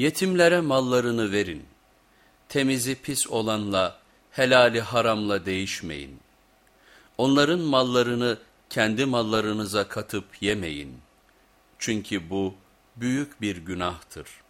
Yetimlere mallarını verin. Temizi pis olanla, helali haramla değişmeyin. Onların mallarını kendi mallarınıza katıp yemeyin. Çünkü bu büyük bir günahtır.''